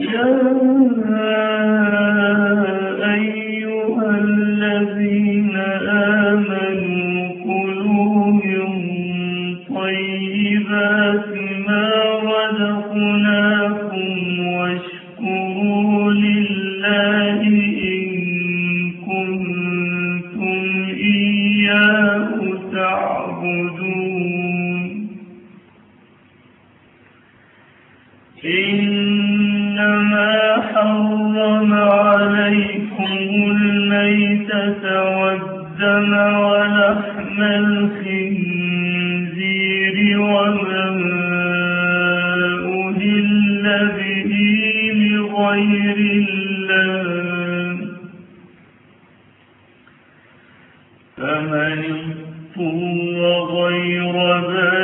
يا أيها الذين the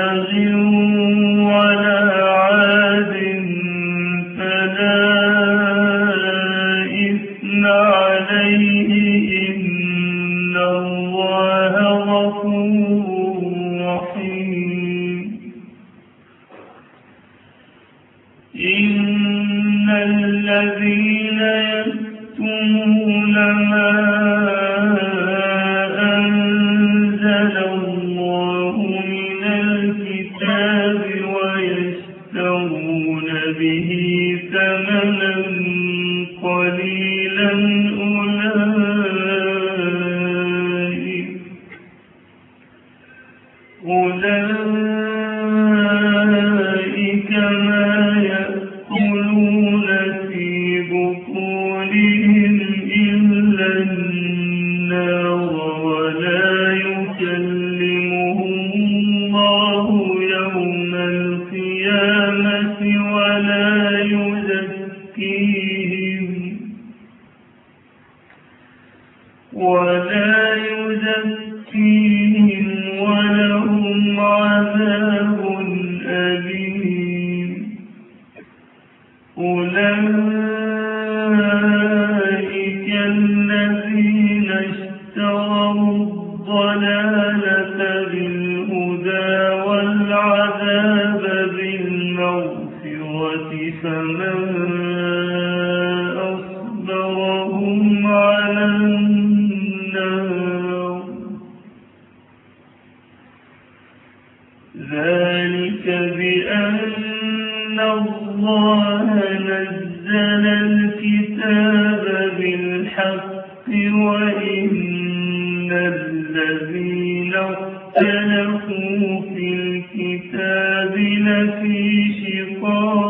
الذين اختلفوا في الكتاب لفي شقاق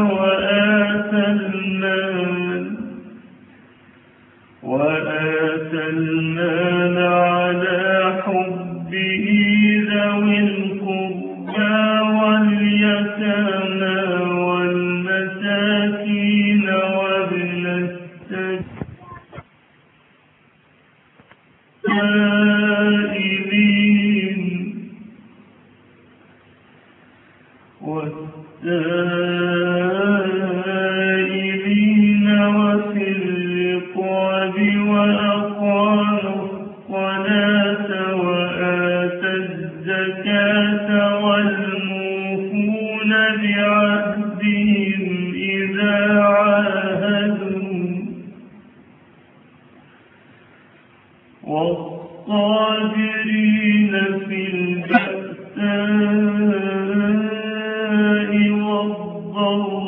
وآتى الله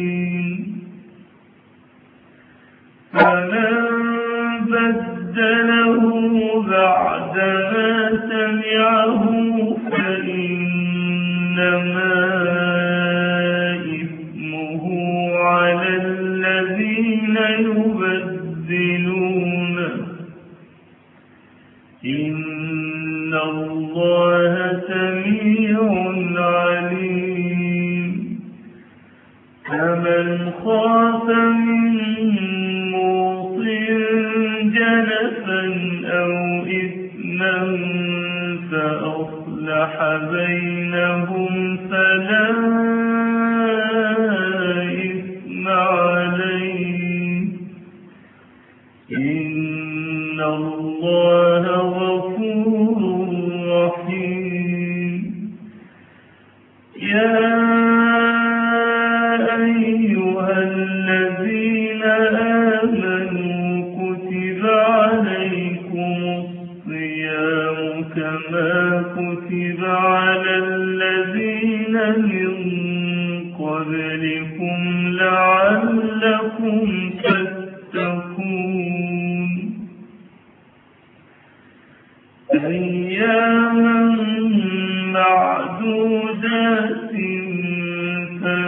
فمن بدله بعدما سمعه فإنما إثمه على الذين إن الله سميع عليم. فمن خاف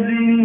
الذي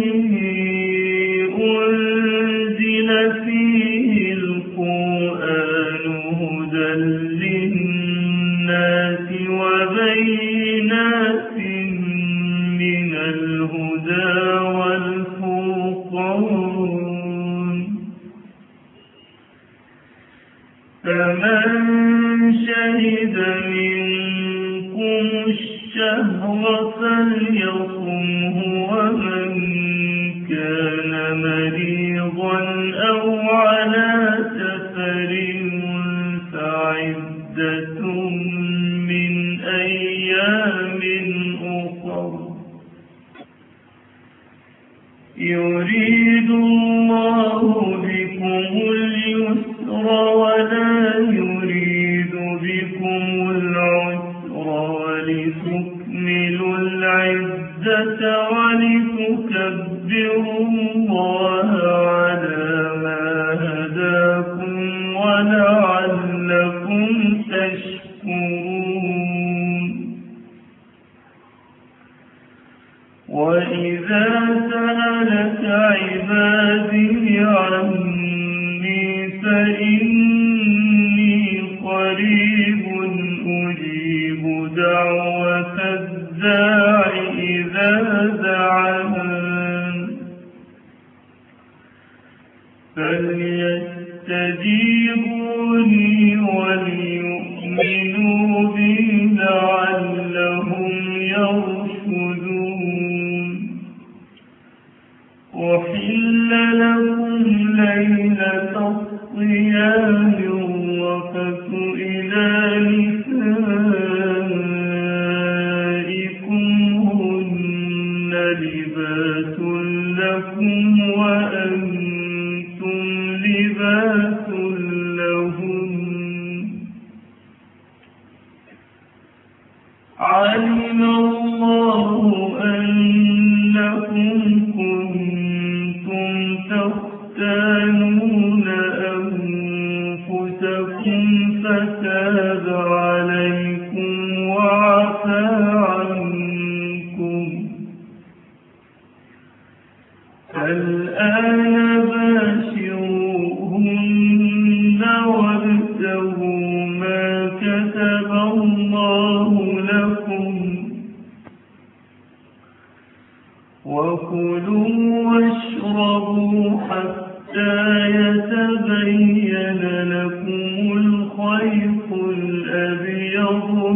العزة ولتكبروا الله. لكم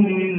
من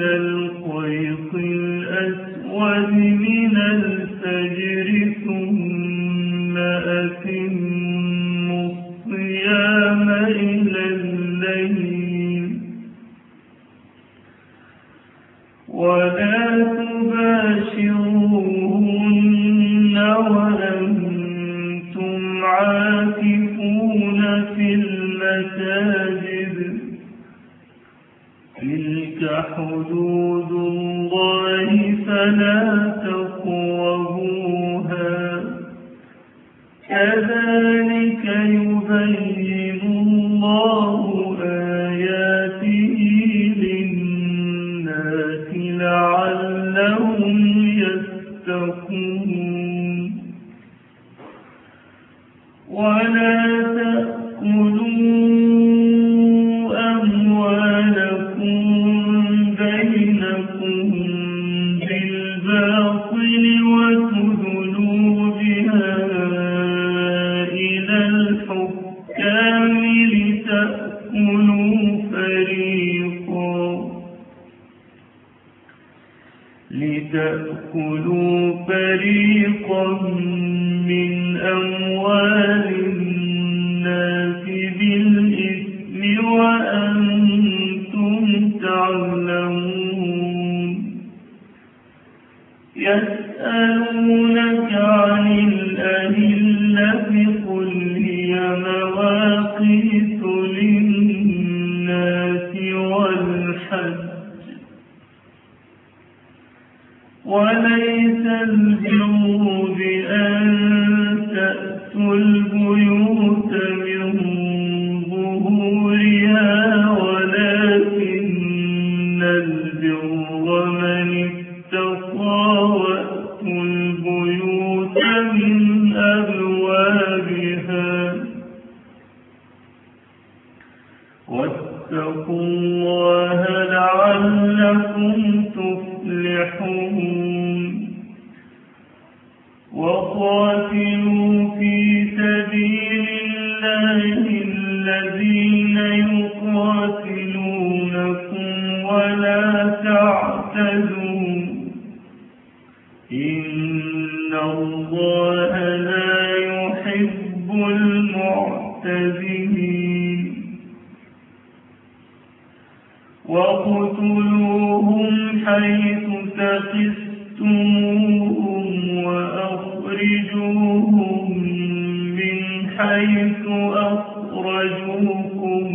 أخرجوكم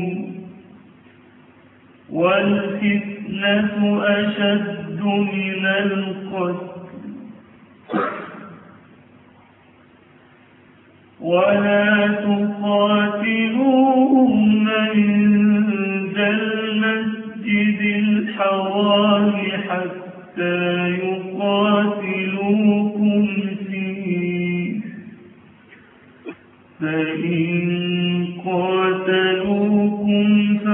والفتنة أشد من القتل. ولا تقاتلوهم عند المسجد الحرام حتى يقاتلوكم فيه. فإن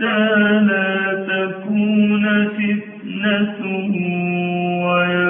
حتى لا تكون فتنة ويكون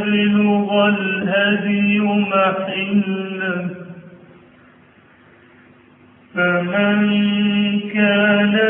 يبلغ الهدي محله فمن كان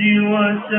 الود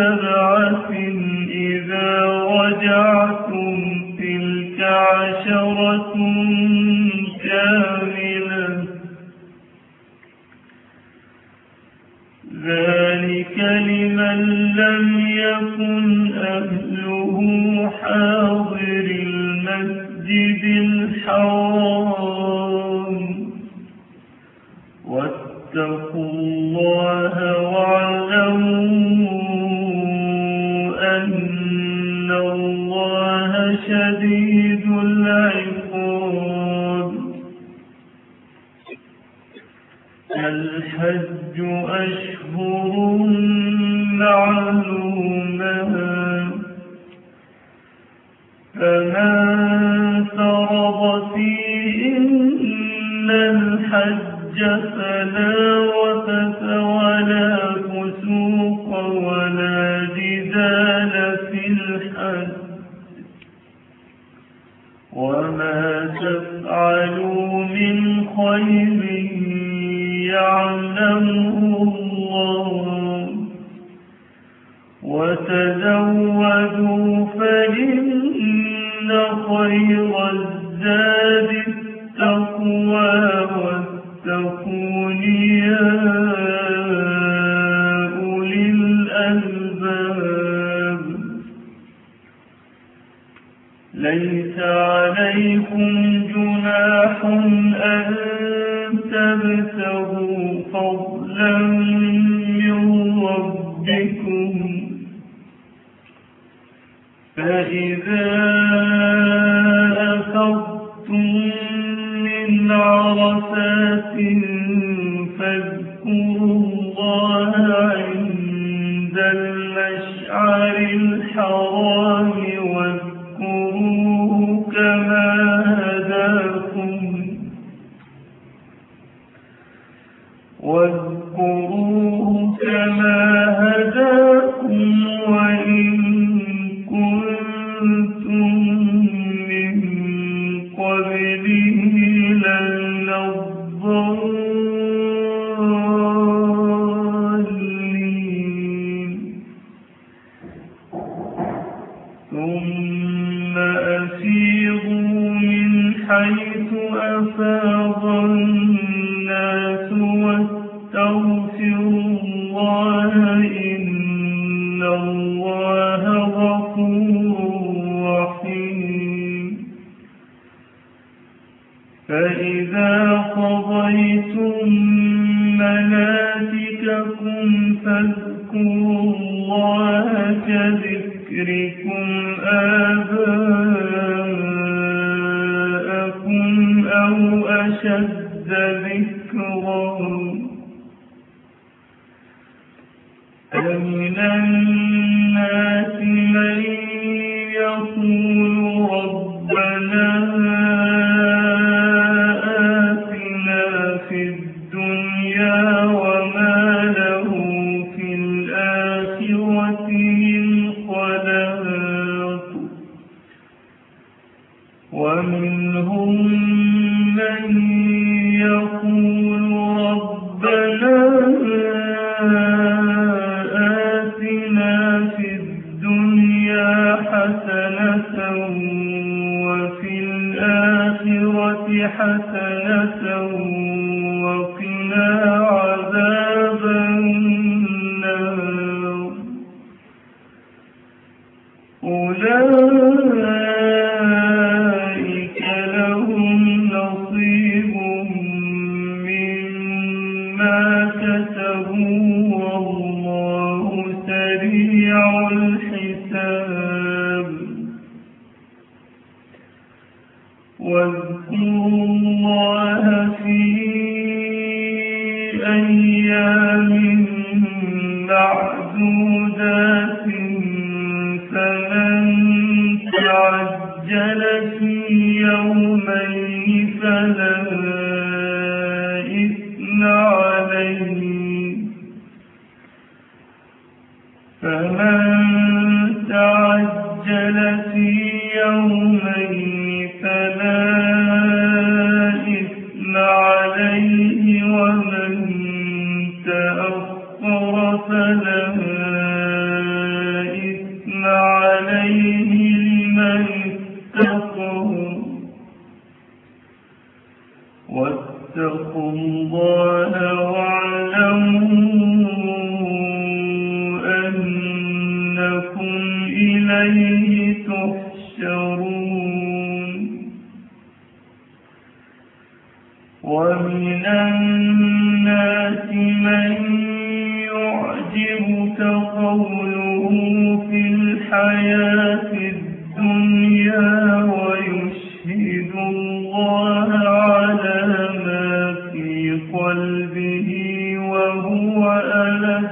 جفناه عرفات فإذا قضيتم مناسككم فاذكروا الله كذكركم آه حسنة وفي الآخرة حسنة فمن تعجل في فلا إثم عليه ومن تأخر فلا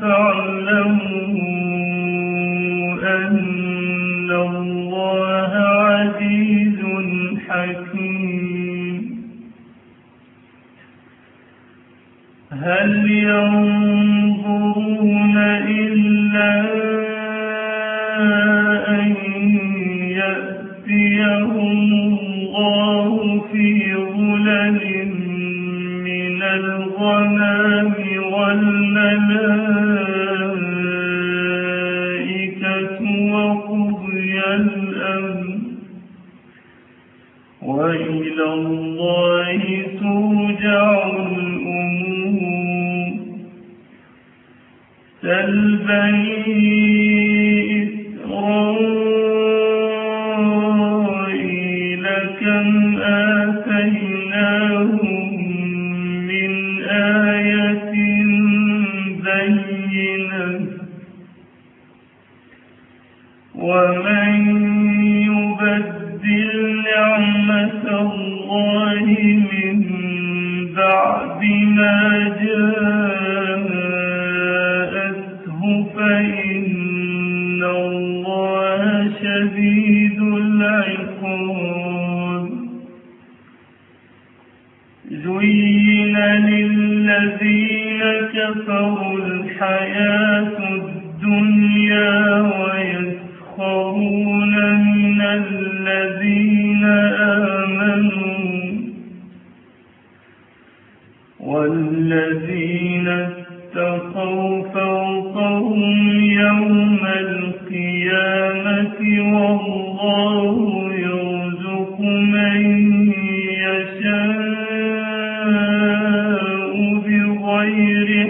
فاعلموا بغير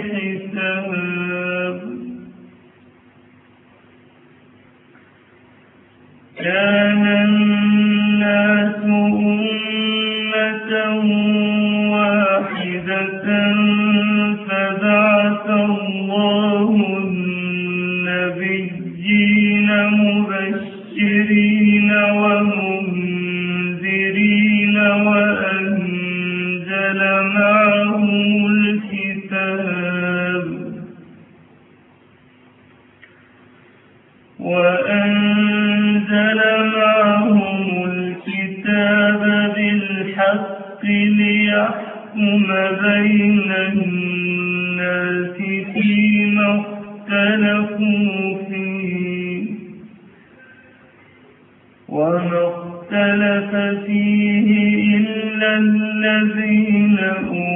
الحق بإذنه